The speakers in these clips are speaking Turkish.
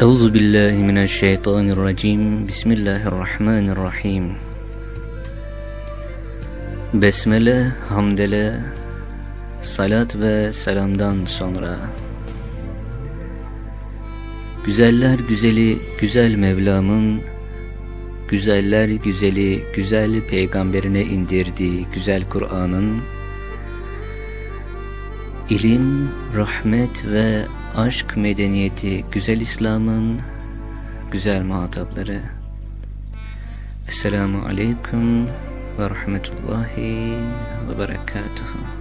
Euzu billahi mineşşeytanirracim. Bismillahirrahmanirrahim. Besmele, hamdele, salat ve selamdan sonra Güzeller güzeli güzel Mevlam'ın güzeller güzeli güzel peygamberine indirdiği güzel Kur'an'ın ilim, rahmet ve aşk medeniyeti güzel İslam'ın güzel muhatapları. Esselamu Aleyküm ve Rahmetullahi ve Berekatuhu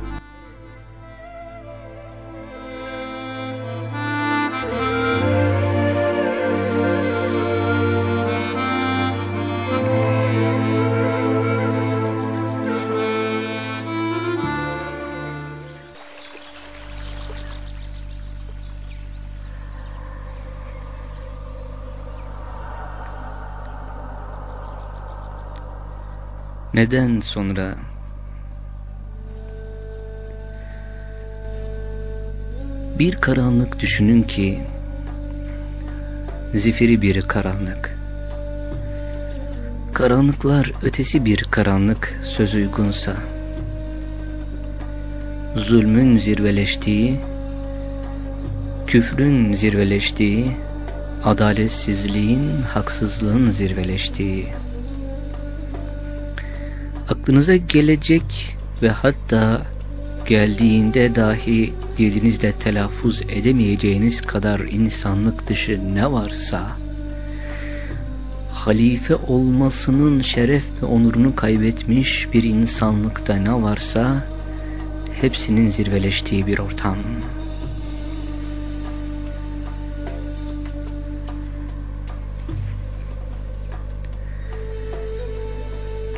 Neden sonra? Bir karanlık düşünün ki zifiri bir karanlık. Karanlıklar ötesi bir karanlık söz uygunsa zulmün zirveleştiği küfrün zirveleştiği adaletsizliğin haksızlığın zirveleştiği aklınıza gelecek ve hatta geldiğinde dahi dilinizle telaffuz edemeyeceğiniz kadar insanlık dışı ne varsa, halife olmasının şeref ve onurunu kaybetmiş bir insanlıkta ne varsa, hepsinin zirveleştiği bir ortam.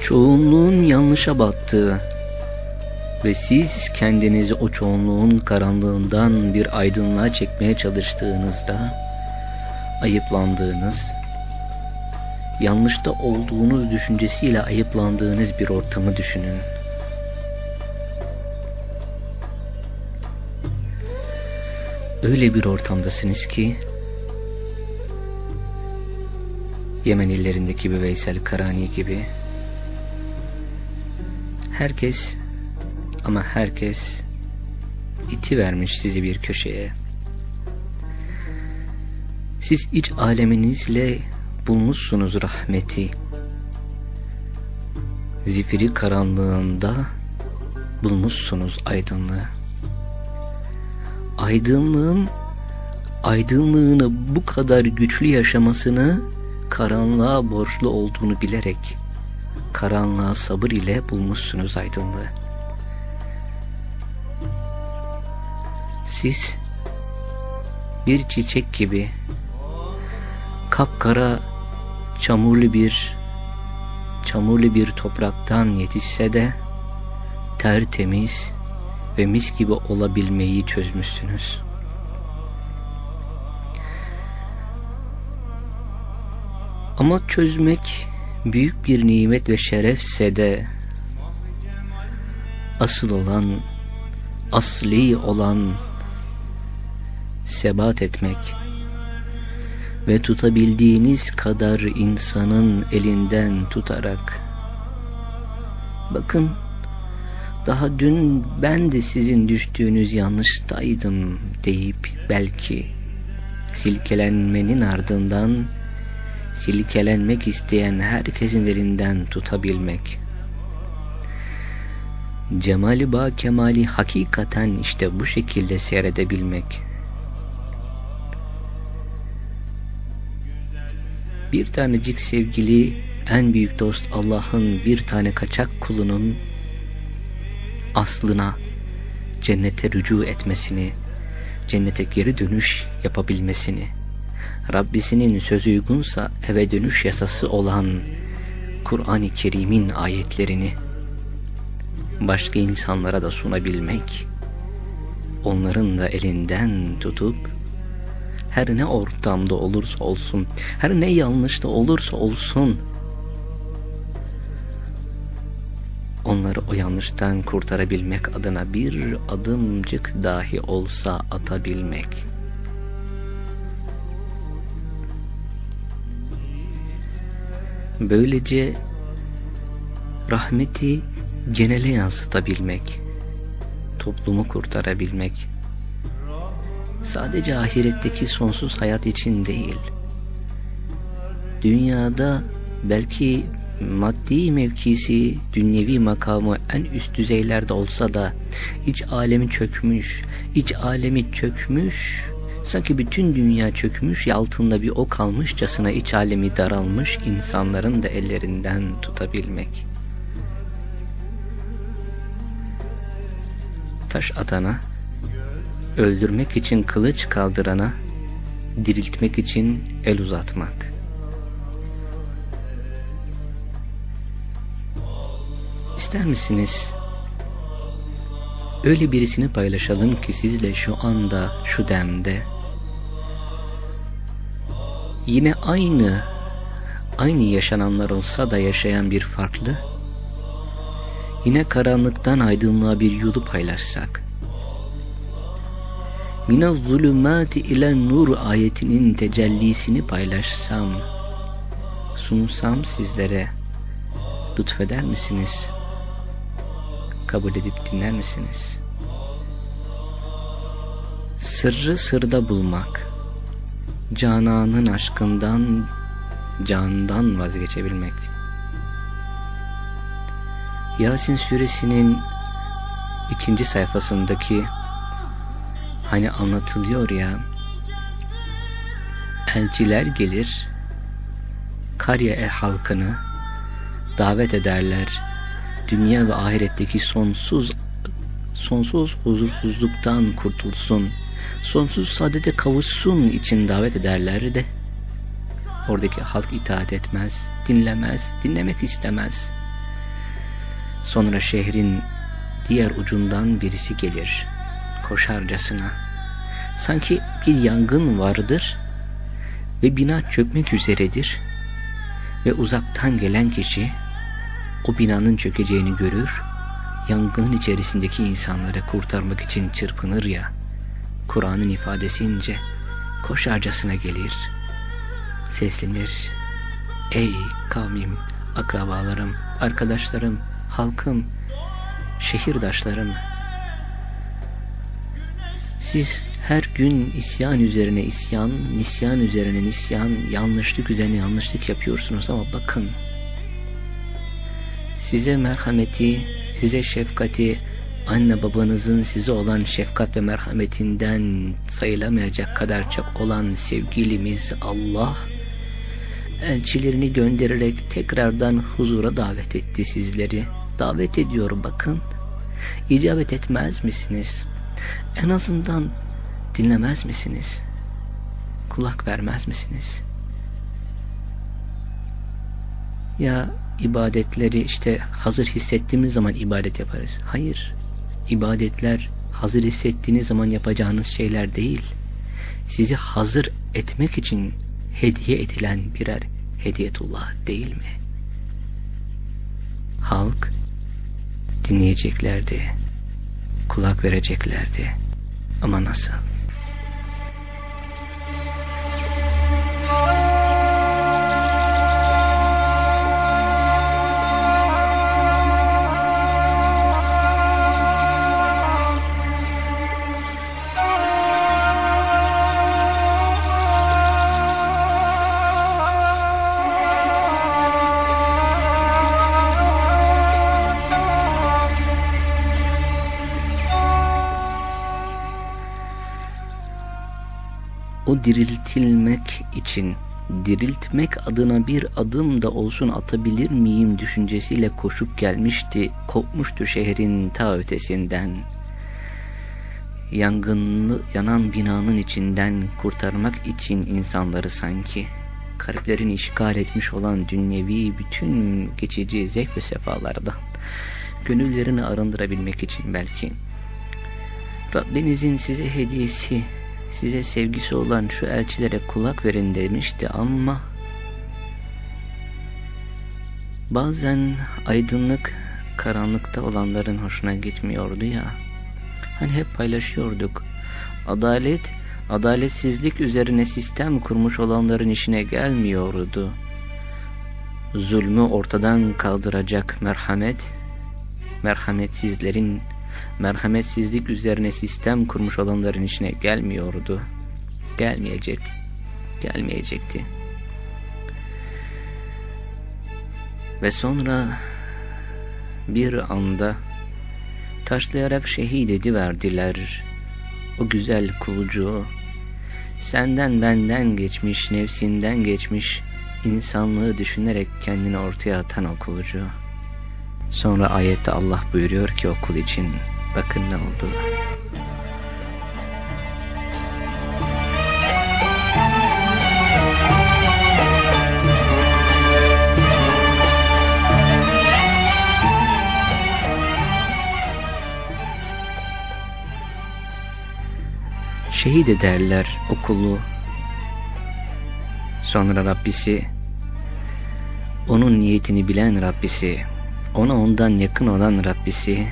Çoğunluğun yanlışa battığı ve siz kendinizi o çoğunluğun karanlığından bir aydınlığa çekmeye çalıştığınızda ayıplandığınız, yanlışta olduğunuz düşüncesiyle ayıplandığınız bir ortamı düşünün. Öyle bir ortamdasınız ki Yemen illerindeki bir Veysel Karani gibi Herkes ama herkes iti vermiş sizi bir köşeye. Siz iç aleminizle bulmuşsunuz rahmeti. Zifiri karanlığında bulmuşsunuz aydınlığı. Aydınlığın aydınlığını bu kadar güçlü yaşamasını karanlığa borçlu olduğunu bilerek karanlığa sabır ile bulmuşsunuz aydınlığı. Siz bir çiçek gibi kapkara çamurlu bir çamurlu bir topraktan yetişse de tertemiz ve mis gibi olabilmeyi çözmüşsünüz. Ama çözmek büyük bir nimet ve şerefse de asıl olan, asli olan sebat etmek ve tutabildiğiniz kadar insanın elinden tutarak. Bakın daha dün ben de sizin düştüğünüz yanlıştaydım deyip belki silkelenmenin ardından silkelenmek isteyen herkesin elinden tutabilmek. Cemali ba kemali hakikaten işte bu şekilde seyredebilmek. Bir tanecik sevgili, en büyük dost Allah'ın bir tane kaçak kulunun aslına, cennete rücu etmesini, cennete geri dönüş yapabilmesini, Rabbisinin sözü uygunsa eve dönüş yasası olan Kur'an-ı Kerim'in ayetlerini başka insanlara da sunabilmek, onların da elinden tutup her ne ortamda olursa olsun, her ne yanlışta olursa olsun onları o yanlıştan kurtarabilmek adına bir adımcık dahi olsa atabilmek. Böylece rahmeti genele yansıtabilmek, toplumu kurtarabilmek, sadece ahiretteki sonsuz hayat için değil, dünyada belki maddi mevkisi, dünyevi makamı en üst düzeylerde olsa da iç alemi çökmüş, iç alemi çökmüş, sanki bütün dünya çökmüş altında bir ok kalmışçasına iç alemi daralmış insanların da ellerinden tutabilmek. Taş atana, öldürmek için kılıç kaldırana, diriltmek için el uzatmak. İster misiniz? Öyle birisini paylaşalım ki sizle şu anda, şu demde. Yine aynı, aynı yaşananlar olsa da yaşayan bir farklı. Yine karanlıktan aydınlığa bir yolu paylaşsak. Minaz zulümati ile nur ayetinin tecellisini paylaşsam, sunsam sizlere, lütfeder misiniz?'' Kabul edip dinler misiniz? Sırrı sırda bulmak, cananın aşkından, candan vazgeçebilmek. Yasin suresinin ikinci sayfasındaki hani anlatılıyor ya elçiler gelir Kariye halkını davet ederler dünya ve ahiretteki sonsuz sonsuz huzursuzluktan kurtulsun, sonsuz saadete kavuşsun için davet ederler de oradaki halk itaat etmez, dinlemez, dinlemek istemez. Sonra şehrin diğer ucundan birisi gelir, koşarcasına. Sanki bir yangın vardır ve bina çökmek üzeredir ve uzaktan gelen kişi o binanın çökeceğini görür, yangının içerisindeki insanları kurtarmak için çırpınır ya, Kur'an'ın ifadesince koşarcasına gelir, seslenir. Ey kavmim, akrabalarım, arkadaşlarım, halkım, şehirdaşlarım, siz her gün isyan üzerine isyan, nisyan üzerine nisyan, yanlışlık üzerine yanlışlık yapıyorsunuz ama bakın size merhameti, size şefkati, anne babanızın size olan şefkat ve merhametinden sayılamayacak kadar çok olan sevgilimiz Allah, elçilerini göndererek tekrardan huzura davet etti sizleri. Davet ediyor bakın. İcabet etmez misiniz? En azından dinlemez misiniz? Kulak vermez misiniz? Ya ibadetleri işte hazır hissettiğimiz zaman ibadet yaparız. Hayır. İbadetler hazır hissettiğiniz zaman yapacağınız şeyler değil. Sizi hazır etmek için hediye edilen birer hediyetullah değil mi? Halk dinleyeceklerdi. Kulak vereceklerdi. Ama nasıl? O diriltilmek için diriltmek adına bir adım da olsun atabilir miyim düşüncesiyle koşup gelmişti, kopmuştu şehrin ta ötesinden. Yangınlı yanan binanın içinden kurtarmak için insanları sanki kalplerini işgal etmiş olan dünyevi bütün geçici zevk ve sefalardan gönüllerini arındırabilmek için belki Rabbinizin size hediyesi size sevgisi olan şu elçilere kulak verin demişti ama bazen aydınlık karanlıkta olanların hoşuna gitmiyordu ya. Hani hep paylaşıyorduk. Adalet, adaletsizlik üzerine sistem kurmuş olanların işine gelmiyordu. zulmü ortadan kaldıracak merhamet, merhametsizlerin, merhametsizlik üzerine sistem kurmuş olanların içine gelmiyordu. Gelmeyecek, gelmeyecekti. Ve sonra bir anda taşlayarak şehit ediverdiler o güzel kulucuğu. Senden benden geçmiş, nefsinden geçmiş, insanlığı düşünerek kendini ortaya atan o kulucuğu. Sonra ayette Allah buyuruyor ki o kul için, bakın ne oldu. şehit ederler okulu. Sonra Rabbisi, onun niyetini bilen Rabbisi, ona ondan yakın olan Rabbisi,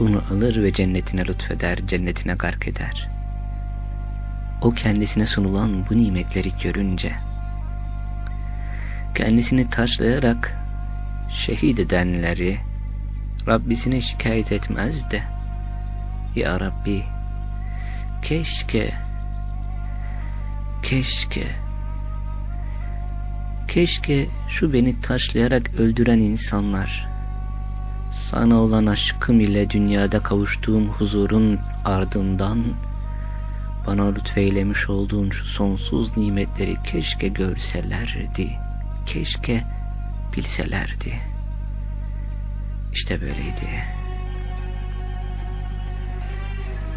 onu alır ve cennetine lütfeder, cennetine gark eder. O kendisine sunulan bu nimetleri görünce, kendisini taşlayarak şehit edenleri Rabbisine şikayet etmez de, Ya Rabbi, Keşke, keşke, keşke şu beni taşlayarak öldüren insanlar, sana olan aşkım ile dünyada kavuştuğum huzurun ardından, bana lütfeylemiş olduğun şu sonsuz nimetleri keşke görselerdi, keşke bilselerdi. İşte böyleydi.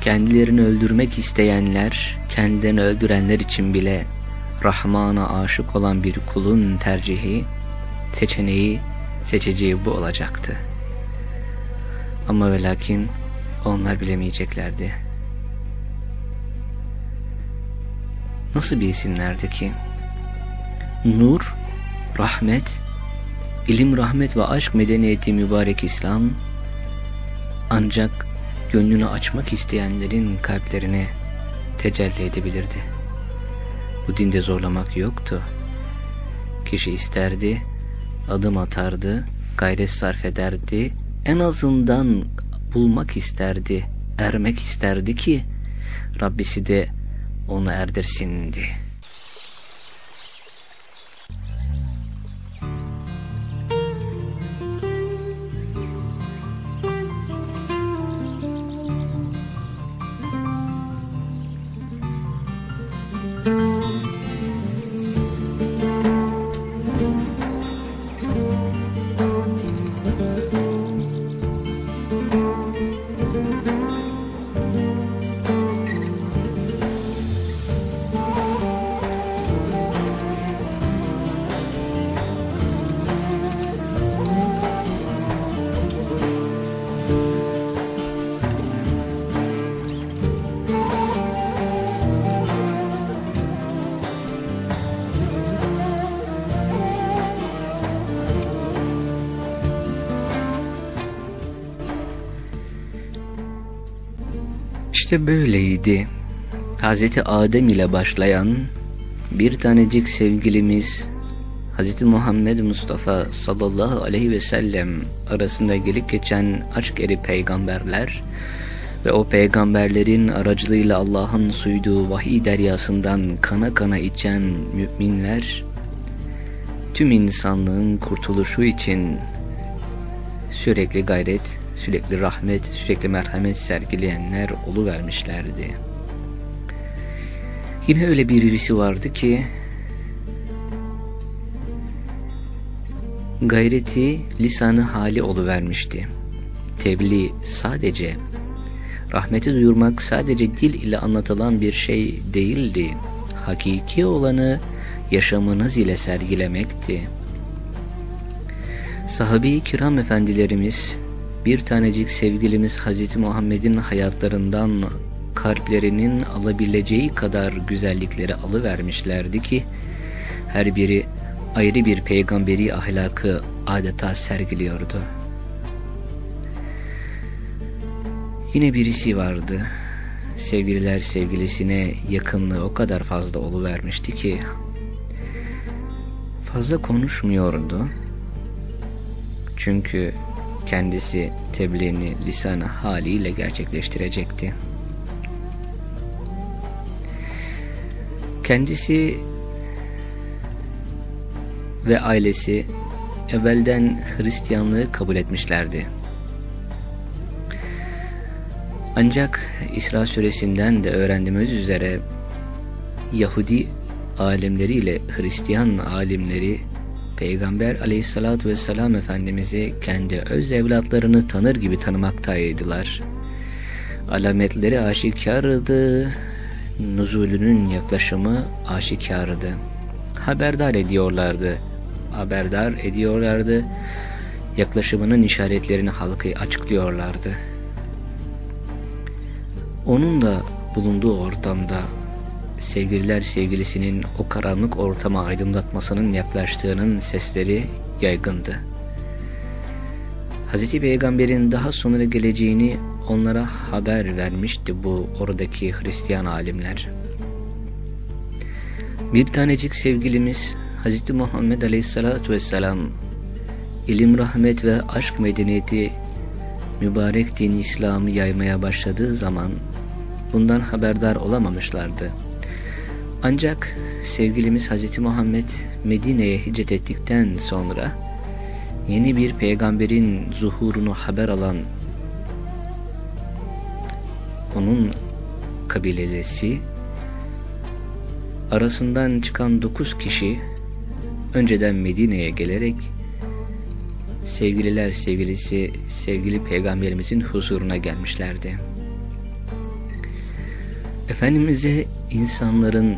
Kendilerini öldürmek isteyenler, kendilerini öldürenler için bile Rahman'a aşık olan bir kulun tercihi, seçeneği, seçeceği bu olacaktı. Ama ve lakin onlar bilemeyeceklerdi. Nasıl bilsinlerdi ki? Nur, rahmet, ilim, rahmet ve aşk medeniyeti mübarek İslam ancak gönlünü açmak isteyenlerin kalplerine tecelli edebilirdi. Bu dinde zorlamak yoktu. Kişi isterdi, adım atardı, gayret sarf ederdi, en azından bulmak isterdi, ermek isterdi ki Rabbisi de onu erdirsindi.'' İşte böyleydi. Hazreti Adem ile başlayan bir tanecik sevgilimiz Hazreti Muhammed Mustafa sallallahu aleyhi ve sellem arasında gelip geçen aşk eri peygamberler ve o peygamberlerin aracılığıyla Allah'ın suyduğu vahiy deryasından kana kana içen müminler tüm insanlığın kurtuluşu için sürekli gayret sürekli rahmet, sürekli merhamet sergileyenler vermişlerdi. Yine öyle birisi vardı ki gayreti lisanı hali vermişti. Tebliğ sadece rahmeti duyurmak sadece dil ile anlatılan bir şey değildi. Hakiki olanı yaşamınız ile sergilemekti. Sahabi kiram efendilerimiz bir tanecik sevgilimiz Hazreti Muhammed'in hayatlarından kalplerinin alabileceği kadar güzellikleri alıvermişlerdi ki her biri ayrı bir peygamberi ahlakı adeta sergiliyordu. Yine birisi vardı. Sevgililer sevgilisine yakınlığı o kadar fazla oluvermişti ki fazla konuşmuyordu Çünkü kendisi tebliğini lisanı haliyle gerçekleştirecekti. Kendisi ve ailesi evvelden Hristiyanlığı kabul etmişlerdi. Ancak İsra suresinden de öğrendiğimiz üzere Yahudi alimleriyle Hristiyan alimleri Peygamber aleyhissalatü vesselam Efendimiz'i kendi öz evlatlarını tanır gibi tanımaktaydılar. Alametleri aşikardı, nuzulünün yaklaşımı aşikardı. Haberdar ediyorlardı, haberdar ediyorlardı, yaklaşımının işaretlerini halkı açıklıyorlardı. Onun da bulunduğu ortamda sevgililer sevgilisinin o karanlık ortama aydınlatmasının yaklaştığının sesleri yaygındı. Hz. Peygamber'in daha sonra geleceğini onlara haber vermişti bu oradaki Hristiyan alimler. Bir tanecik sevgilimiz Hz. Muhammed Aleyhisselatü Vesselam ilim, rahmet ve aşk medeniyeti mübarek din İslam'ı yaymaya başladığı zaman bundan haberdar olamamışlardı. Ancak sevgilimiz Hz. Muhammed Medine'ye hicret ettikten sonra yeni bir peygamberin zuhurunu haber alan onun kabilesi arasından çıkan dokuz kişi önceden Medine'ye gelerek sevgililer sevgilisi sevgili peygamberimizin huzuruna gelmişlerdi. Efendimiz'e insanların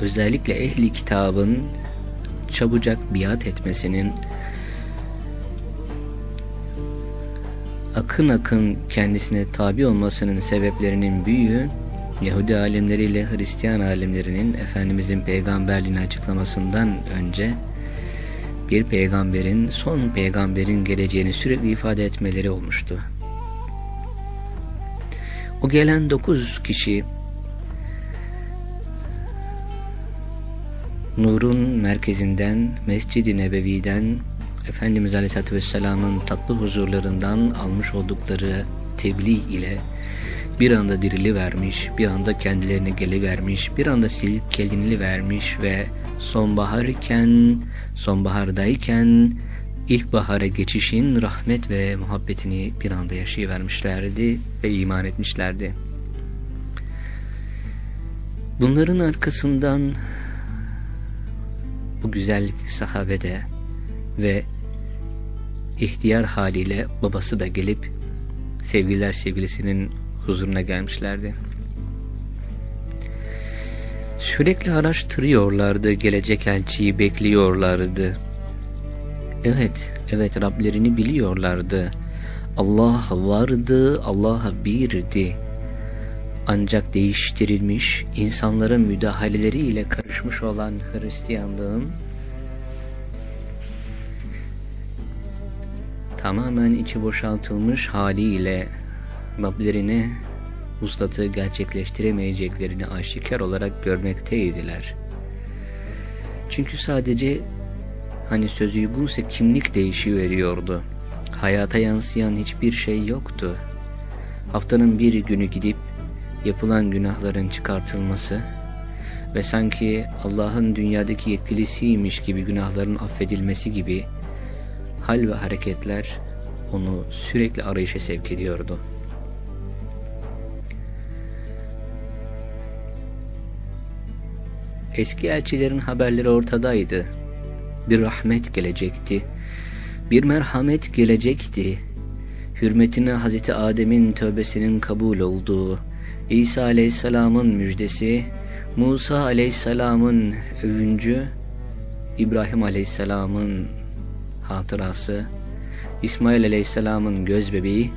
özellikle ehli kitabın çabucak biat etmesinin akın akın kendisine tabi olmasının sebeplerinin büyüğü Yahudi alimleriyle Hristiyan alimlerinin Efendimizin peygamberliğini açıklamasından önce bir peygamberin, son peygamberin geleceğini sürekli ifade etmeleri olmuştu. O gelen dokuz kişi Nur'un merkezinden, Mescid-i Nebevi'den, Efendimiz Aleyhisselatü Vesselam'ın tatlı huzurlarından almış oldukları tebliğ ile bir anda dirili vermiş, bir anda kendilerine gelivermiş, bir anda silip kendini vermiş ve sonbaharken, sonbahardayken ilkbahara geçişin rahmet ve muhabbetini bir anda yaşayıvermişlerdi ve iman etmişlerdi. Bunların arkasından bu güzel sahabede ve ihtiyar haliyle babası da gelip sevgililer sevgilisinin huzuruna gelmişlerdi. Sürekli araştırıyorlardı, gelecek elçiyi bekliyorlardı. Evet, evet Rablerini biliyorlardı. Allah vardı, Allah birdi. Ancak değiştirilmiş, insanların müdahaleleriyle karışmış olan Hristiyanlığın tamamen içi boşaltılmış haliyle Rablerini uslatı gerçekleştiremeyeceklerini aşikar olarak görmekteydiler. Çünkü sadece hani söz uygunsa kimlik değişiveriyordu. Hayata yansıyan hiçbir şey yoktu. Haftanın bir günü gidip yapılan günahların çıkartılması ve sanki Allah'ın dünyadaki yetkilisiymiş gibi günahların affedilmesi gibi hal ve hareketler onu sürekli arayışa sevk ediyordu. Eski elçilerin haberleri ortadaydı. Bir rahmet gelecekti. Bir merhamet gelecekti. Hürmetine Hazreti Adem'in tövbesinin kabul olduğu, İsa Aleyhisselam'ın müjdesi, Musa Aleyhisselam'ın övüncü, İbrahim Aleyhisselam'ın hatırası, İsmail Aleyhisselam'ın göz bebeği,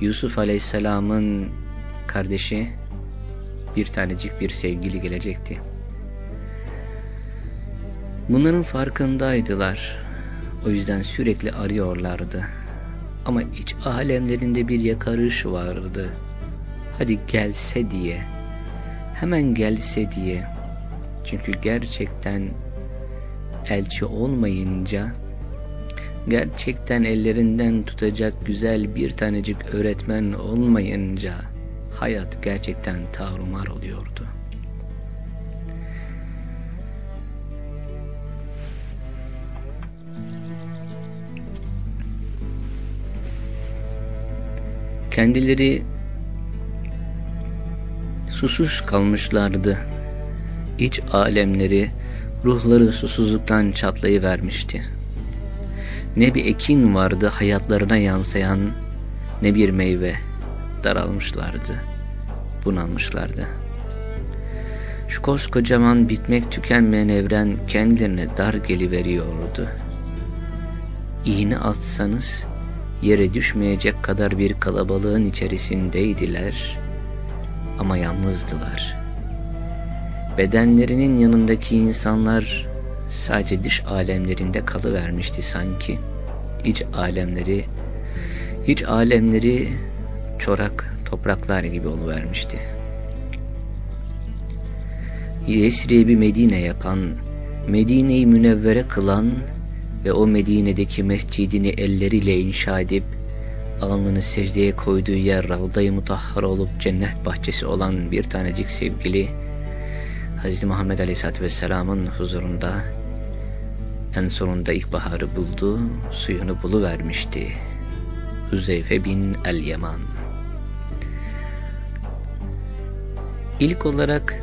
Yusuf Aleyhisselam'ın kardeşi, bir tanecik bir sevgili gelecekti. Bunların farkındaydılar. O yüzden sürekli arıyorlardı. Ama iç alemlerinde bir yakarış vardı. Hadi gelse diye. Hemen gelse diye. Çünkü gerçekten elçi olmayınca gerçekten ellerinden tutacak güzel bir tanecik öğretmen olmayınca hayat gerçekten tarumar oluyordu. Kendileri susuz kalmışlardı. İç alemleri, ruhları susuzluktan çatlayıvermişti. Ne bir ekin vardı hayatlarına yansıyan, ne bir meyve daralmışlardı, bunalmışlardı. Şu koskocaman bitmek tükenmeyen evren kendilerine dar geliveriyordu. İğne atsanız yere düşmeyecek kadar bir kalabalığın içerisindeydiler ama yalnızdılar. Bedenlerinin yanındaki insanlar sadece dış alemlerinde kalıvermişti sanki. İç alemleri, iç alemleri çorak topraklar gibi oluvermişti. Yesrib'i Medine yapan, Medine'yi münevvere kılan ve o Medine'deki mescidini elleriyle inşa edip alnını secdeye koyduğu yer Ravda-i Mutahhar olup cennet bahçesi olan bir tanecik sevgili Hz. Muhammed Aleyhisselatü Vesselam'ın huzurunda en sonunda ilkbaharı buldu, suyunu buluvermişti. Hüzeyfe bin el-Yaman İlk olarak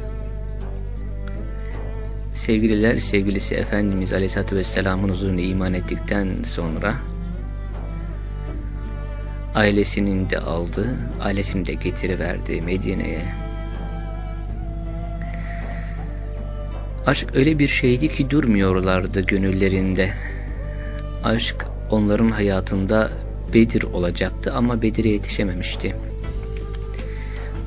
sevgililer sevgilisi Efendimiz Aleyhisselatü Vesselam'ın huzuruna iman ettikten sonra ailesinin de aldı, ailesini de getiriverdi Medine'ye. Aşk öyle bir şeydi ki durmuyorlardı gönüllerinde. Aşk onların hayatında Bedir olacaktı ama Bedir'e yetişememişti.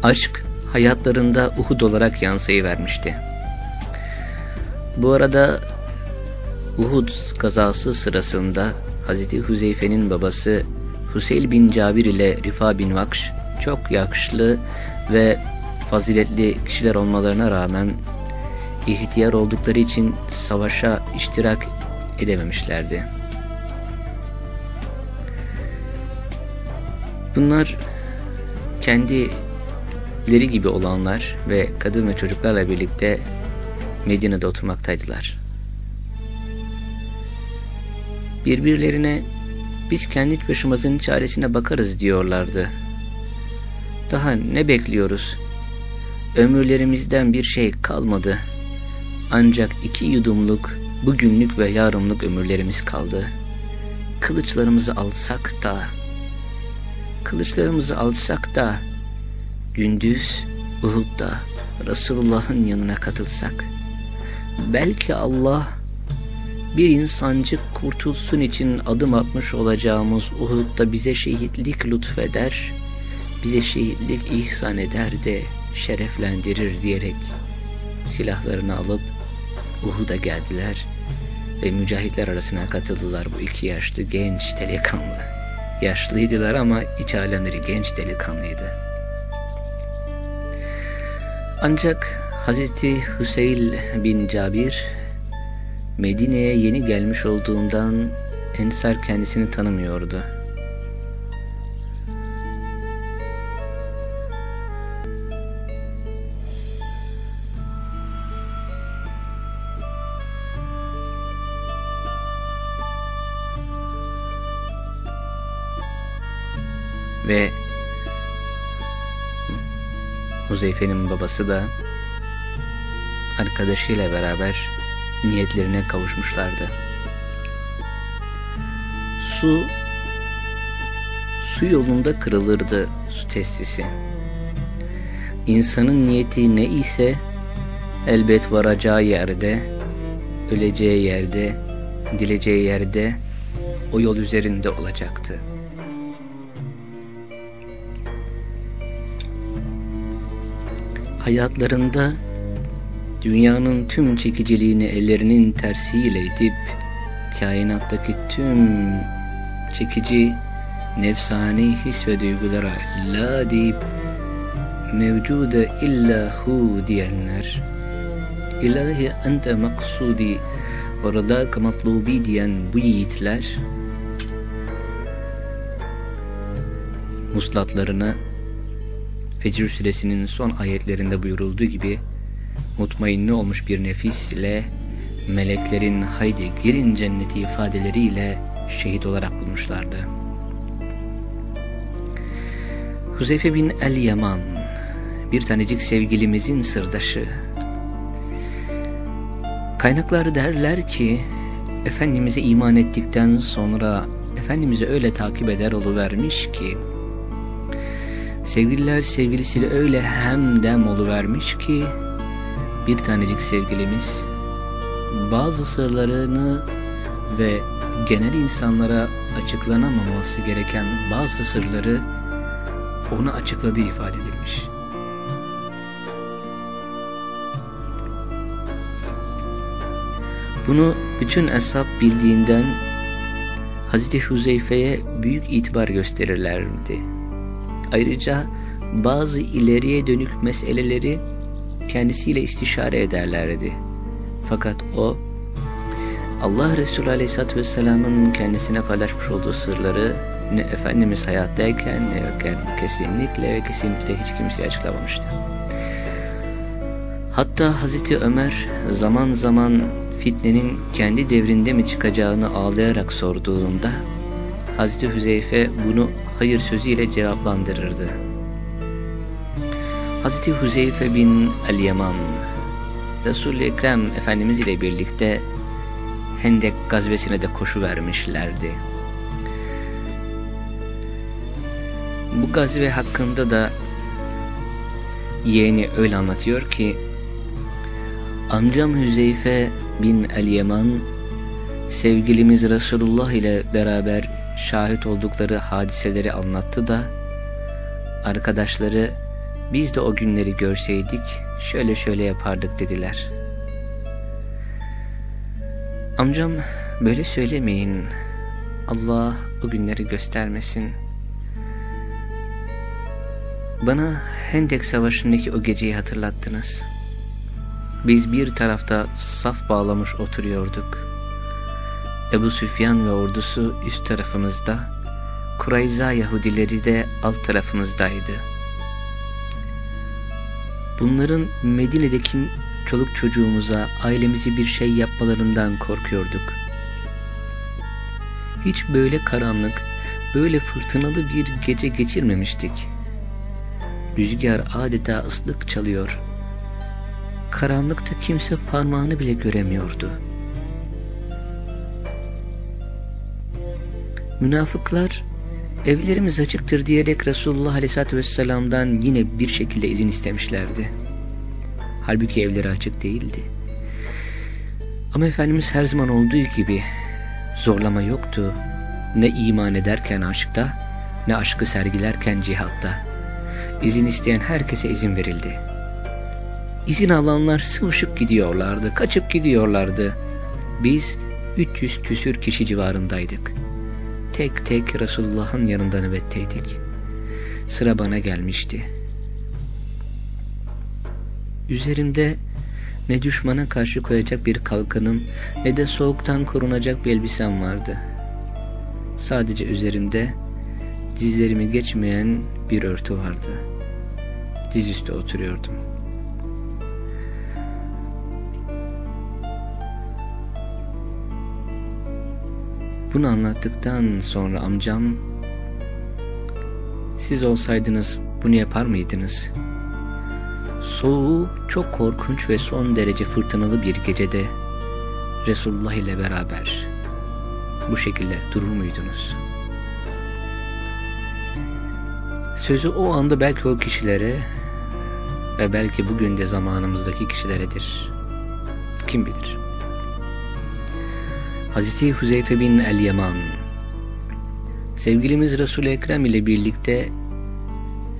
Aşk hayatlarında Uhud olarak yansıyıvermişti. Bu arada Uhud kazası sırasında Hazreti Huzeyfe'nin babası Hüseyl bin Cabir ile Rifa bin Vakş çok yakışlı ve faziletli kişiler olmalarına rağmen ihtiyar oldukları için savaşa iştirak edememişlerdi. Bunlar kendileri gibi olanlar ve kadın ve çocuklarla birlikte Medine'de oturmaktaydılar. Birbirlerine biz kendi başımızın çaresine bakarız diyorlardı. Daha ne bekliyoruz? Ömürlerimizden bir şey kalmadı. Ancak iki yudumluk, bugünlük ve yarımlık ömürlerimiz kaldı. Kılıçlarımızı alsak da, kılıçlarımızı alsak da, gündüz Uhud'da Resulullah'ın yanına katılsak, belki Allah bir insancık kurtulsun için adım atmış olacağımız Uhud'da bize şehitlik lütfeder, bize şehitlik ihsan eder de şereflendirir diyerek silahlarını alıp Uhud'a geldiler ve mücahitler arasına katıldılar bu iki yaşlı genç delikanlı. Yaşlıydılar ama iç alemleri genç delikanlıydı. Ancak Hazreti Hüseyl bin Cabir Medine'ye yeni gelmiş olduğundan Ensar kendisini tanımıyordu. Ve Huzeyfe'nin babası da arkadaşıyla beraber niyetlerine kavuşmuşlardı. Su, su yolunda kırılırdı su testisi. İnsanın niyeti ne ise elbet varacağı yerde, öleceği yerde, dileceği yerde o yol üzerinde olacaktı. Hayatlarında dünyanın tüm çekiciliğini ellerinin tersiyle itip, kainattaki tüm çekici, nefsani his ve duygulara la deyip, mevcuda illa hu diyenler, ilahi ente maksudi ve rıdaka matlubi diyen bu yiğitler, muslatlarına Fecr suresinin son ayetlerinde buyurulduğu gibi mutmainli olmuş bir nefisle meleklerin haydi girin cenneti ifadeleriyle şehit olarak bulmuşlardı. Huzeyfe bin el-Yaman bir tanecik sevgilimizin sırdaşı. Kaynaklar derler ki Efendimiz'e iman ettikten sonra Efendimiz'i öyle takip eder oluvermiş ki sevgililer sevgilisiyle öyle hem dem oluvermiş ki bir tanecik sevgilimiz bazı sırlarını ve genel insanlara açıklanamaması gereken bazı sırları ona açıkladığı ifade edilmiş. Bunu bütün eshab bildiğinden Hazreti Huzeyfe'ye büyük itibar gösterirlerdi. Ayrıca bazı ileriye dönük meseleleri kendisiyle istişare ederlerdi. Fakat o Allah Resulü Aleyhisselatü Vesselam'ın kendisine paylaşmış olduğu sırları ne Efendimiz hayattayken ne yokken kesinlikle ve kesinlikle hiç kimseye açıklamamıştı. Hatta Hazreti Ömer zaman zaman fitnenin kendi devrinde mi çıkacağını ağlayarak sorduğunda Hazreti Hüzeyfe bunu hayır sözüyle cevaplandırırdı. Hazreti Hüzeyfe bin El-Yaman Resul-i Ekrem Efendimiz ile birlikte Hendek gazvesine de koşu vermişlerdi. Bu gazve hakkında da yeğeni öyle anlatıyor ki amcam Hüzeyfe bin el-Yaman sevgilimiz Resulullah ile beraber şahit oldukları hadiseleri anlattı da arkadaşları biz de o günleri görseydik şöyle şöyle yapardık dediler. Amcam böyle söylemeyin. Allah o günleri göstermesin. Bana Hendek Savaşı'ndaki o geceyi hatırlattınız. Biz bir tarafta saf bağlamış oturuyorduk. Ebu Süfyan ve ordusu üst tarafımızda, Kurayza Yahudileri de alt tarafımızdaydı. Bunların Medine'deki çoluk çocuğumuza, ailemizi bir şey yapmalarından korkuyorduk. Hiç böyle karanlık, böyle fırtınalı bir gece geçirmemiştik. Rüzgar adeta ıslık çalıyor. Karanlıkta kimse parmağını bile göremiyordu. Münafıklar evlerimiz açıktır diyerek Resulullah Aleyhisselatü Vesselam'dan yine bir şekilde izin istemişlerdi. Halbuki evleri açık değildi. Ama Efendimiz her zaman olduğu gibi zorlama yoktu. Ne iman ederken aşkta, ne aşkı sergilerken cihatta. İzin isteyen herkese izin verildi. İzin alanlar sıvışıp gidiyorlardı, kaçıp gidiyorlardı. Biz 300 küsür kişi civarındaydık. Tek tek Resulullah'ın yanında nöbetteydik. Sıra bana gelmişti. Üzerimde ne düşmana karşı koyacak bir kalkanım ne de soğuktan korunacak bir elbisem vardı. Sadece üzerimde dizlerimi geçmeyen bir örtü vardı. Dizüstü oturuyordum. Bunu anlattıktan sonra amcam siz olsaydınız bunu yapar mıydınız? Soğuğu çok korkunç ve son derece fırtınalı bir gecede Resulullah ile beraber bu şekilde durur muydunuz? Sözü o anda belki o kişilere ve belki bugün de zamanımızdaki kişileredir. Kim bilir? Hazreti Huzeyfe bin el-Yaman Sevgilimiz Resul-i Ekrem ile birlikte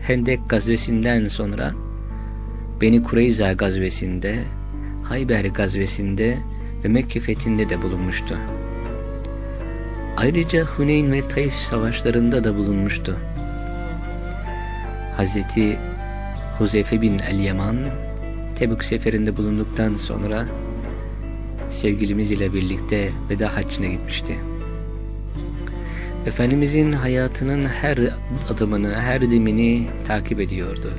Hendek gazvesinden sonra Beni Kureyza gazvesinde, Hayber gazvesinde ve Mekke fethinde de bulunmuştu. Ayrıca Huneyn ve Taif savaşlarında da bulunmuştu. Hazreti Huzeyfe bin el-Yaman Tebük seferinde bulunduktan sonra sevgilimiz ile birlikte veda haccına gitmişti. Efendimizin hayatının her adımını, her dimini takip ediyordu.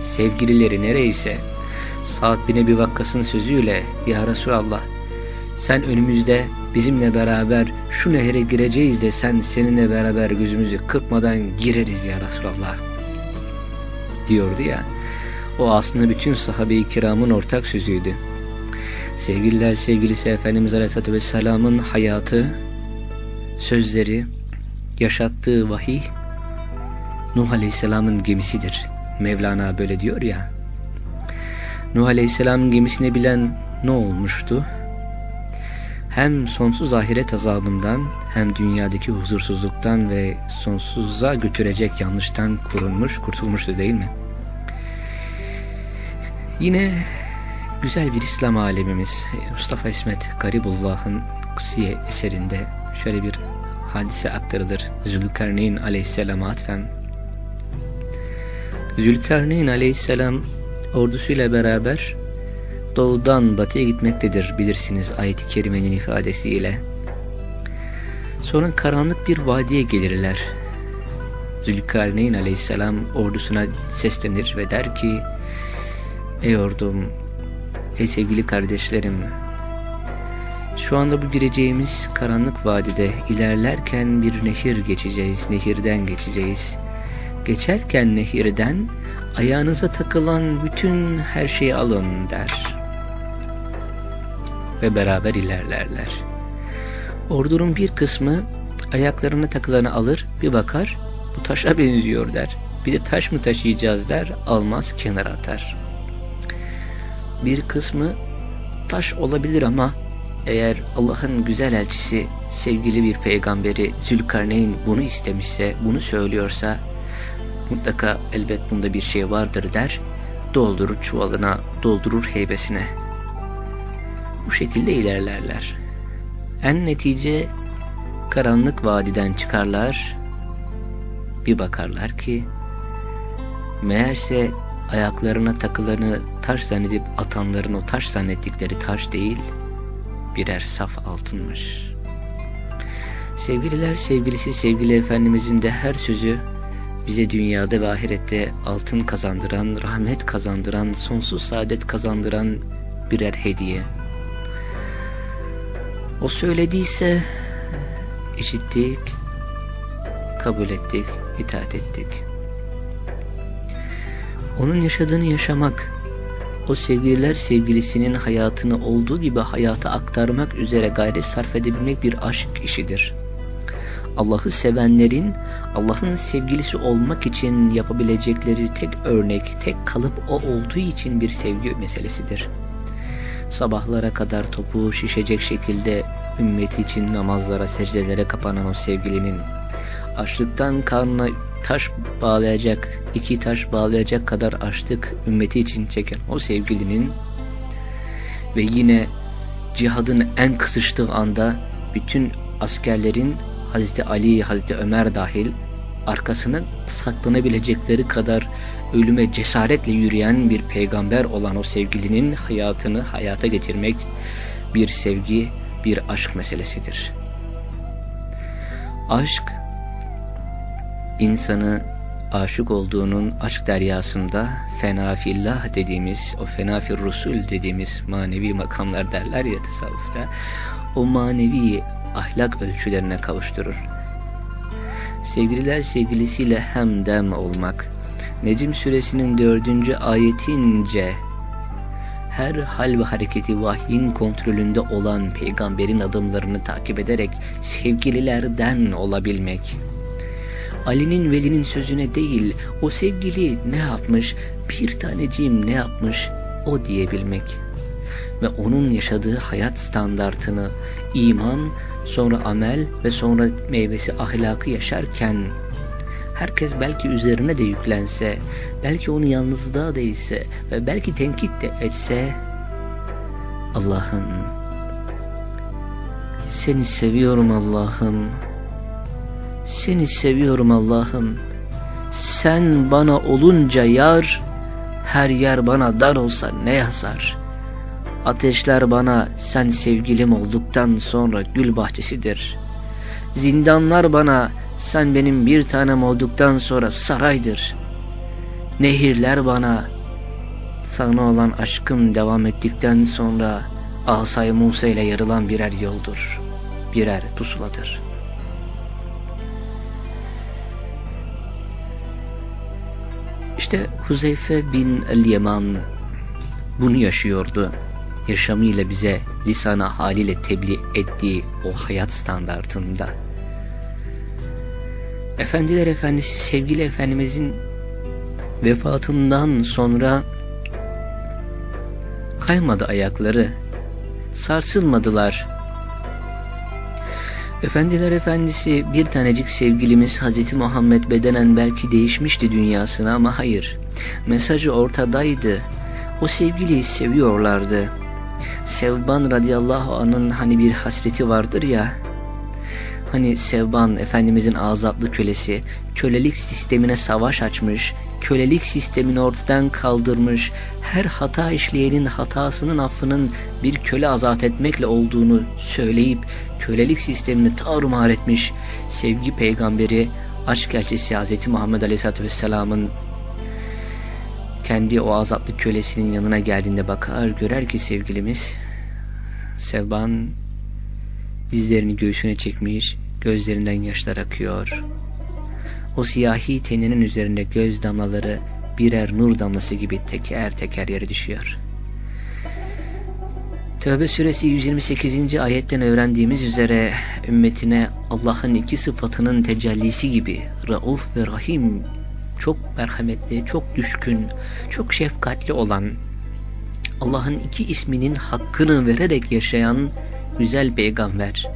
Sevgilileri nereyse Sa'd bin Ebi Vakkas'ın sözüyle Ya Resulallah sen önümüzde bizimle beraber şu nehre gireceğiz de sen seninle beraber gözümüzü kırpmadan gireriz ya Resulallah diyordu ya. O aslında bütün sahabe-i kiramın ortak sözüydü. Sevgililer sevgilisi Efendimiz Aleyhisselatü Vesselam'ın hayatı, sözleri, yaşattığı vahiy, Nuh Aleyhisselam'ın gemisidir. Mevlana böyle diyor ya. Nuh Aleyhisselam'ın gemisini bilen ne olmuştu? Hem sonsuz ahiret azabından hem dünyadaki huzursuzluktan ve sonsuza götürecek yanlıştan korunmuş, kurtulmuştu değil mi? Yine güzel bir İslam alemimiz Mustafa İsmet Garibullah'ın Kutsiye eserinde şöyle bir hadise aktarılır. Zülkarneyn aleyhisselama atfen. Zülkarneyn aleyhisselam ordusuyla beraber doğudan batıya gitmektedir bilirsiniz ayet-i kerimenin ifadesiyle. Sonra karanlık bir vadiye gelirler. Zülkarneyn aleyhisselam ordusuna seslenir ve der ki Ey ordum, ey sevgili kardeşlerim, şu anda bu gireceğimiz karanlık vadide ilerlerken bir nehir geçeceğiz, nehirden geçeceğiz. Geçerken nehirden ayağınıza takılan bütün her şeyi alın der. Ve beraber ilerlerler. Ordunun bir kısmı ayaklarına takılanı alır, bir bakar, bu taşa benziyor der. Bir de taş mı taşıyacağız der, almaz kenara atar. Bir kısmı taş olabilir ama eğer Allah'ın güzel elçisi, sevgili bir peygamberi Zülkarneyn bunu istemişse, bunu söylüyorsa mutlaka elbet bunda bir şey vardır der, doldurur çuvalına, doldurur heybesine. Bu şekilde ilerlerler. En netice karanlık vadiden çıkarlar, bir bakarlar ki meğerse ayaklarına takılanı taş zannedip atanların o taş zannettikleri taş değil, birer saf altınmış. Sevgililer sevgilisi sevgili Efendimizin de her sözü bize dünyada ve ahirette altın kazandıran, rahmet kazandıran, sonsuz saadet kazandıran birer hediye. O söylediyse işittik, kabul ettik, itaat ettik. Onun yaşadığını yaşamak, o sevgililer sevgilisinin hayatını olduğu gibi hayata aktarmak üzere gayret sarf edebilmek bir aşk işidir. Allah'ı sevenlerin Allah'ın sevgilisi olmak için yapabilecekleri tek örnek, tek kalıp o olduğu için bir sevgi meselesidir. Sabahlara kadar topuğu şişecek şekilde ümmeti için namazlara, secdelere kapanan o sevgilinin, açlıktan karnına taş bağlayacak, iki taş bağlayacak kadar açlık ümmeti için çeken o sevgilinin ve yine cihadın en kısıştığı anda bütün askerlerin Hazreti Ali, Hazreti Ömer dahil arkasına saklanabilecekleri kadar ölüme cesaretle yürüyen bir peygamber olan o sevgilinin hayatını hayata geçirmek bir sevgi, bir aşk meselesidir. Aşk insanı aşık olduğunun aşk deryasında fena fillah dediğimiz, o fena fir rusul dediğimiz manevi makamlar derler ya tasavvufta, o manevi ahlak ölçülerine kavuşturur. Sevgililer sevgilisiyle hemdem olmak, Necim suresinin dördüncü ayetince her hal ve hareketi vahyin kontrolünde olan peygamberin adımlarını takip ederek sevgililerden olabilmek. Ali'nin velinin sözüne değil, o sevgili ne yapmış, bir taneciğim ne yapmış, o diyebilmek. Ve onun yaşadığı hayat standartını, iman, sonra amel ve sonra meyvesi ahlakı yaşarken, herkes belki üzerine de yüklense, belki onu yalnızlığa değilse ve belki tenkit de etse, Allah'ım, seni seviyorum Allah'ım.'' Seni seviyorum Allah'ım. Sen bana olunca yar, her yer bana dar olsa ne yazar? Ateşler bana sen sevgilim olduktan sonra gül bahçesidir. Zindanlar bana Sen benim bir tanem olduktan sonra saraydır. Nehirler bana sana olan aşkım devam ettikten sonra Asay Musa ile yarılan birer yoldur. Birer pusuladır. İşte Huzeyfe bin el-Yaman bunu yaşıyordu. Yaşamıyla bize lisana haliyle tebliğ ettiği o hayat standartında. Efendiler Efendisi sevgili Efendimizin vefatından sonra kaymadı ayakları, sarsılmadılar. Efendiler Efendisi bir tanecik sevgilimiz Hazreti Muhammed bedenen belki değişmişti dünyasına ama hayır. Mesajı ortadaydı. O sevgiliyi seviyorlardı. Sevban radıyallahu anın hani bir hasreti vardır ya. Hani Sevban Efendimizin azatlı kölesi kölelik sistemine savaş açmış, kölelik sistemini ortadan kaldırmış, her hata işleyenin hatasının affının bir köle azat etmekle olduğunu söyleyip kölelik sistemini tarumar etmiş sevgi peygamberi, aşk elçisi Hz. Muhammed Aleyhisselatü Vesselam'ın kendi o azatlı kölesinin yanına geldiğinde bakar görer ki sevgilimiz Sevban dizlerini göğsüne çekmiş gözlerinden yaşlar akıyor. O siyahi teninin üzerinde göz damlaları birer nur damlası gibi teker teker yere düşüyor. Tövbe suresi 128. ayetten öğrendiğimiz üzere ümmetine Allah'ın iki sıfatının tecellisi gibi Rauf ve Rahim çok merhametli, çok düşkün, çok şefkatli olan Allah'ın iki isminin hakkını vererek yaşayan güzel peygamber.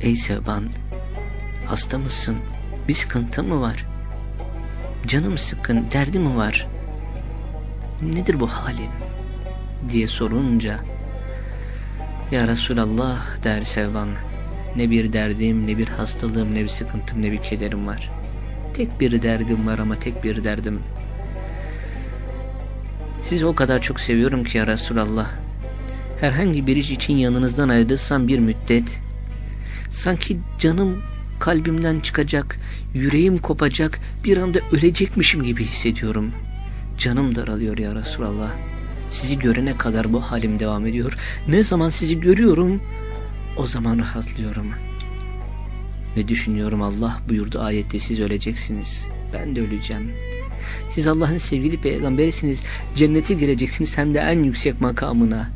Ey Sevban, hasta mısın? Bir sıkıntı mı var? Canım sıkın, derdi mi var? Nedir bu halin? diye sorunca Ya Resulallah der Sevban ne bir derdim ne bir hastalığım ne bir sıkıntım ne bir kederim var. Tek bir derdim var ama tek bir derdim. Sizi o kadar çok seviyorum ki ya Resulallah. Herhangi bir iş için yanınızdan ayrılsam bir müddet sanki canım kalbimden çıkacak, yüreğim kopacak, bir anda ölecekmişim gibi hissediyorum. Canım daralıyor ya Resulallah. Sizi görene kadar bu halim devam ediyor. Ne zaman sizi görüyorum, o zaman rahatlıyorum. Ve düşünüyorum Allah buyurdu ayette siz öleceksiniz. Ben de öleceğim. Siz Allah'ın sevgili peygamberisiniz. Cennete gireceksiniz hem de en yüksek makamına.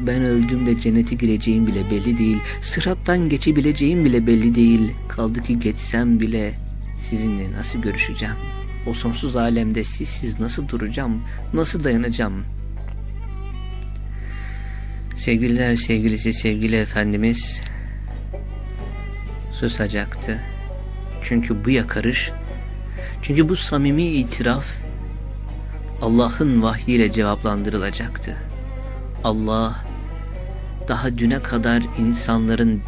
Ben öldüğümde cennete gireceğim bile belli değil. Sırattan geçebileceğim bile belli değil. Kaldı ki geçsem bile sizinle nasıl görüşeceğim? O sonsuz alemde sizsiz nasıl duracağım? Nasıl dayanacağım? Sevgililer sevgilisi sevgili Efendimiz susacaktı. Çünkü bu yakarış, çünkü bu samimi itiraf Allah'ın vahyiyle cevaplandırılacaktı. Allah daha düne kadar insanların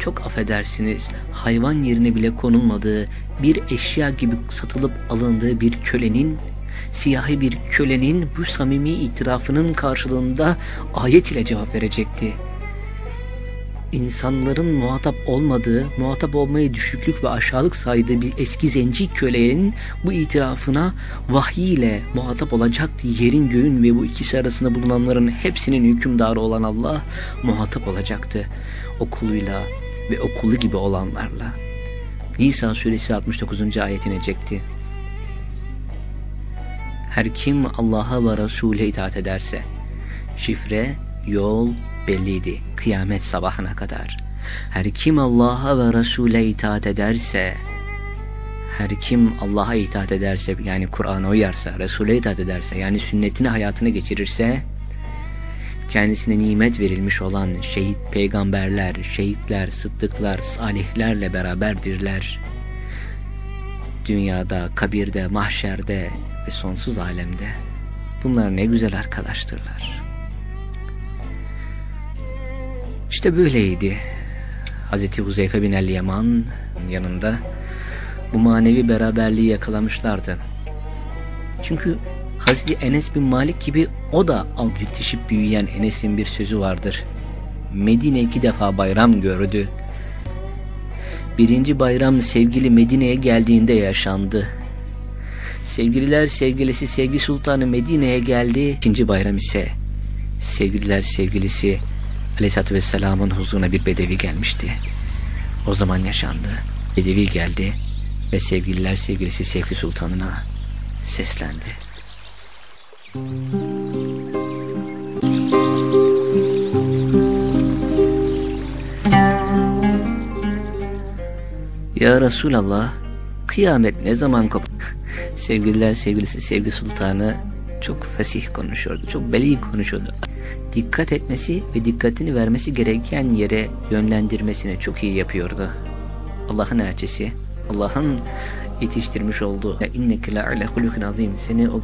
çok affedersiniz hayvan yerine bile konulmadığı bir eşya gibi satılıp alındığı bir kölenin siyahi bir kölenin bu samimi itirafının karşılığında ayet ile cevap verecekti. İnsanların muhatap olmadığı, muhatap olmayı düşüklük ve aşağılık saydığı bir eski zenci kölenin bu itirafına vahiy ile muhatap olacaktı. Yerin göğün ve bu ikisi arasında bulunanların hepsinin hükümdarı olan Allah muhatap olacaktı. Okuluyla ve okulu gibi olanlarla. Nisa suresi 69. ayet inecekti. Her kim Allah'a ve Resul'e itaat ederse, şifre, yol belliydi kıyamet sabahına kadar. Her kim Allah'a ve Resul'e itaat ederse, her kim Allah'a itaat ederse, yani Kur'an'a uyarsa, Resul'e itaat ederse, yani sünnetini hayatına geçirirse, kendisine nimet verilmiş olan şehit peygamberler, şehitler, sıddıklar, salihlerle beraberdirler. Dünyada, kabirde, mahşerde, ve sonsuz alemde. Bunlar ne güzel arkadaştırlar. İşte böyleydi. Hazreti Huzeyfe bin el-Yaman yanında bu manevi beraberliği yakalamışlardı. Çünkü Hazreti Enes bin Malik gibi o da alt yetişip büyüyen Enes'in bir sözü vardır. Medine iki defa bayram gördü. Birinci bayram sevgili Medine'ye geldiğinde yaşandı. Sevgililer sevgilisi Sevgi Sultanı Medine'ye geldi. İkinci bayram ise sevgililer sevgilisi Aleyhisselatü Vesselam'ın huzuruna bir bedevi gelmişti. O zaman yaşandı. Bedevi geldi ve sevgililer sevgilisi Sevgi Sultan'ına seslendi. Ya Resulallah kıyamet ne zaman kop? Sevgililer sevgilisi Sevgi Sultanı çok fesih konuşuyordu. Çok beli konuşuyordu. Dikkat etmesi ve dikkatini vermesi gereken yere yönlendirmesini çok iyi yapıyordu. Allah'ın elçisi, Allah'ın yetiştirmiş olduğu inneke la ala azim seni o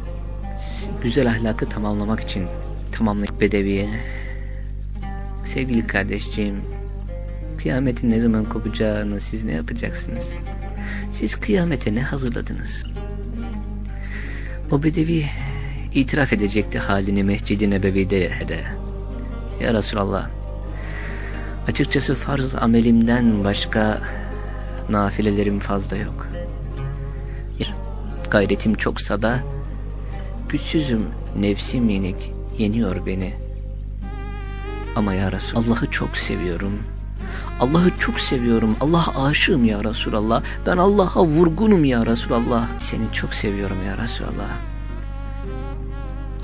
güzel ahlakı tamamlamak için tamamlayıp bedeviye sevgili kardeşciğim kıyametin ne zaman kopacağını siz ne yapacaksınız? Siz kıyamete ne hazırladınız? O bedevi itiraf edecekti halini Mescid-i Nebevi'de de. Ya Resulallah, açıkçası farz amelimden başka nafilelerim fazla yok. Gayretim çoksa da güçsüzüm, nefsim minik, yeniyor beni. Ama ya Resulallah, Allah'ı çok seviyorum. Allah'ı çok seviyorum. Allah'a aşığım ya Resulallah. Ben Allah'a vurgunum ya Resulallah. Seni çok seviyorum ya Resulallah.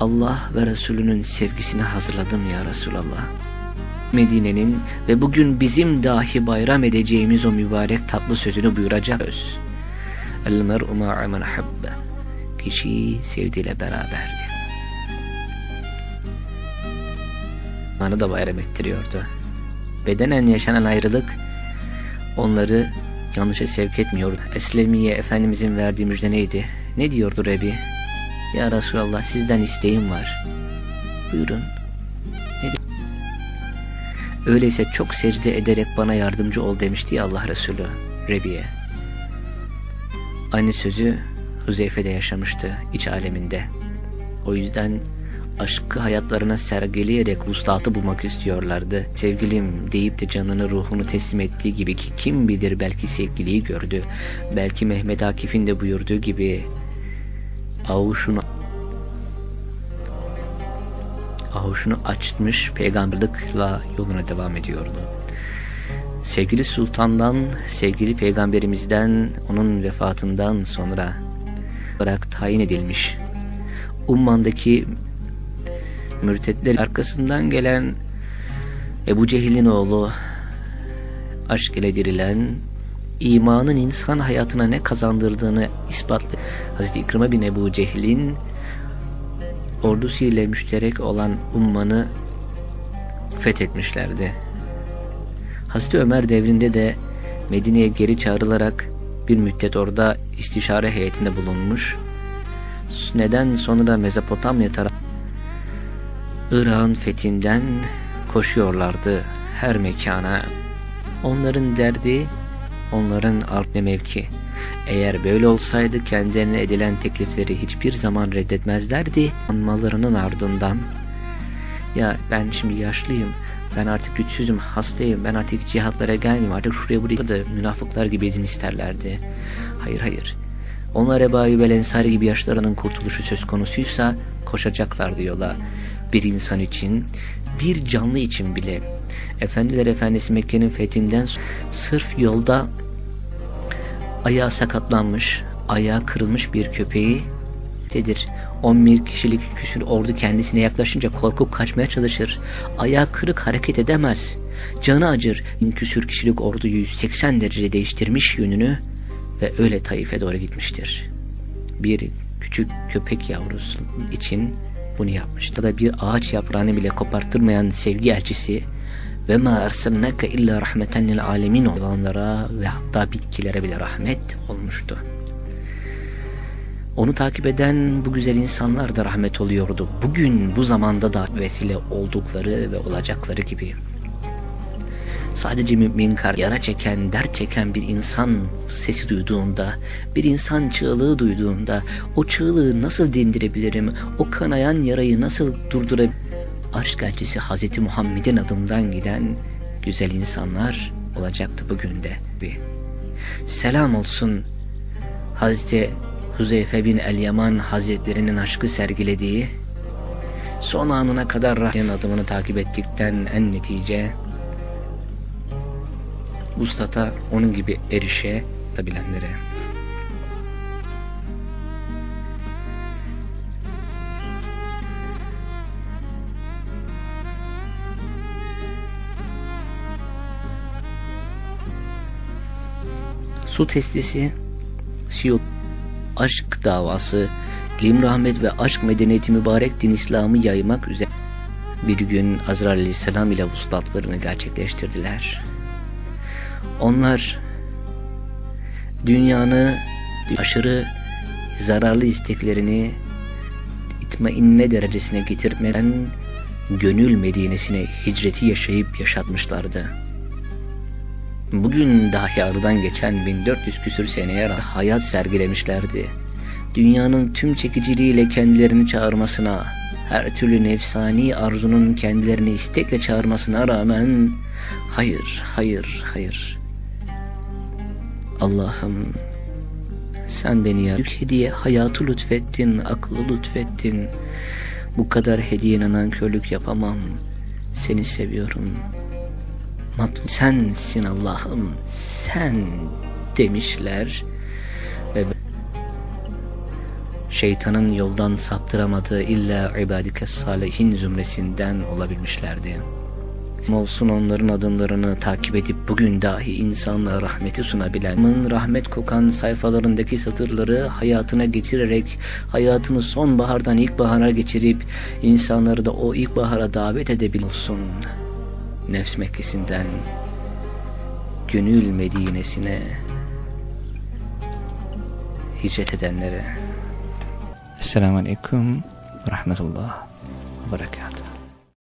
Allah ve Resulünün sevgisini hazırladım ya Resulallah. Medine'nin ve bugün bizim dahi bayram edeceğimiz o mübarek tatlı sözünü buyuracak. El mer'u ma'a men habbe. Kişi sevdiğiyle beraberdi. Anı da bayram ettiriyordu. Bedenen yaşanan ayrılık onları yanlışa sevk etmiyordu. Eslemiye Efendimizin verdiği müjde neydi? Ne diyordu Rebi? Ya Resulallah sizden isteğim var. Buyurun. Ne Öyleyse çok secde ederek bana yardımcı ol demişti ya Allah Resulü Rebi'ye. Aynı sözü Huzeyfe'de yaşamıştı iç aleminde. O yüzden aşkı hayatlarına sergileyerek vuslatı bulmak istiyorlardı. Sevgilim deyip de canını ruhunu teslim ettiği gibi ki kim bilir belki sevgiliyi gördü. Belki Mehmet Akif'in de buyurduğu gibi avuşunu avuşunu açmış peygamberlikla yoluna devam ediyordu. Sevgili sultandan, sevgili peygamberimizden, onun vefatından sonra olarak tayin edilmiş. Umman'daki mürtetler arkasından gelen Ebu Cehil'in oğlu aşk ile dirilen imanın insan hayatına ne kazandırdığını ispatlı Hazreti İkrim'e bin Ebu Cehil'in ordusuyla müşterek olan Umman'ı fethetmişlerdi. Hazreti Ömer devrinde de Medine'ye geri çağrılarak bir müddet orada istişare heyetinde bulunmuş. Neden sonra Mezopotamya tarafı Irak'ın fethinden koşuyorlardı her mekana. Onların derdi, onların arne mevki. Eğer böyle olsaydı kendilerine edilen teklifleri hiçbir zaman reddetmezlerdi. Anmalarının ardından ya ben şimdi yaşlıyım, ben artık güçsüzüm, hastayım, ben artık cihatlara gelmeyeyim, artık şuraya buraya da münafıklar gibi izin isterlerdi. Hayır hayır. Onlar Ebu Ayyub Ensari gibi yaşlarının kurtuluşu söz konusuysa koşacaklardı yola bir insan için, bir canlı için bile. Efendiler Efendisi Mekke'nin fethinden sırf yolda ayağı sakatlanmış, ayağı kırılmış bir köpeği dedir. 11 kişilik küsür ordu kendisine yaklaşınca korkup kaçmaya çalışır. Ayağı kırık hareket edemez. Canı acır. Küsür kişilik ordu 180 derece değiştirmiş yönünü ve öyle Taif'e doğru gitmiştir. Bir küçük köpek yavrusu için bunu yapmıştı. Da bir ağaç yaprağını bile kopartırmayan sevgi elçisi ve ma erselneke illa rahmeten lil alemin hayvanlara ve hatta bitkilere bile rahmet olmuştu. Onu takip eden bu güzel insanlar da rahmet oluyordu. Bugün bu zamanda da vesile oldukları ve olacakları gibi sadece mümin kar yara çeken, dert çeken bir insan sesi duyduğunda, bir insan çığlığı duyduğunda o çığlığı nasıl dindirebilirim, o kanayan yarayı nasıl durdurabilirim? Arş elçisi Hazreti Muhammed'in adından giden güzel insanlar olacaktı bugün de. Selam olsun Hazreti Huzeyfe bin El-Yaman Hazretlerinin aşkı sergilediği son anına kadar rahmetin adımını takip ettikten en netice ustata onun gibi erişe tabilenlere. Su testisi, Siyot, aşk davası, ilim rahmet ve aşk medeniyeti mübarek din İslam'ı yaymak üzere bir gün Azrail Aleyhisselam ile vuslatlarını gerçekleştirdiler. Onlar dünyanı aşırı zararlı isteklerini itmainne derecesine getirmeden gönül medinesine hicreti yaşayıp yaşatmışlardı. Bugün dahi aradan geçen 1400 küsür seneye hayat sergilemişlerdi. Dünyanın tüm çekiciliğiyle kendilerini çağırmasına, her türlü nefsani arzunun kendilerini istekle çağırmasına rağmen hayır, hayır, hayır. Allah'ım sen beni ya büyük hediye hayatı lütfettin, aklı lütfettin. Bu kadar hediyene nankörlük yapamam. Seni seviyorum. Matlu sensin Allah'ım, sen demişler. Ve şeytanın yoldan saptıramadığı illa ibadike salihin zümresinden olabilmişlerdi. Olsun onların adımlarını takip edip bugün dahi insanlığa rahmeti sunabilen, rahmet kokan sayfalarındaki satırları hayatına geçirerek, hayatını sonbahardan ilkbahara geçirip, insanları da o ilkbahara davet edebilsin. Nefs Mekkesi'nden, gönül Medine'sine, hicret edenlere. Esselamu Aleyküm ve Rahmetullah ve Berekatuhu.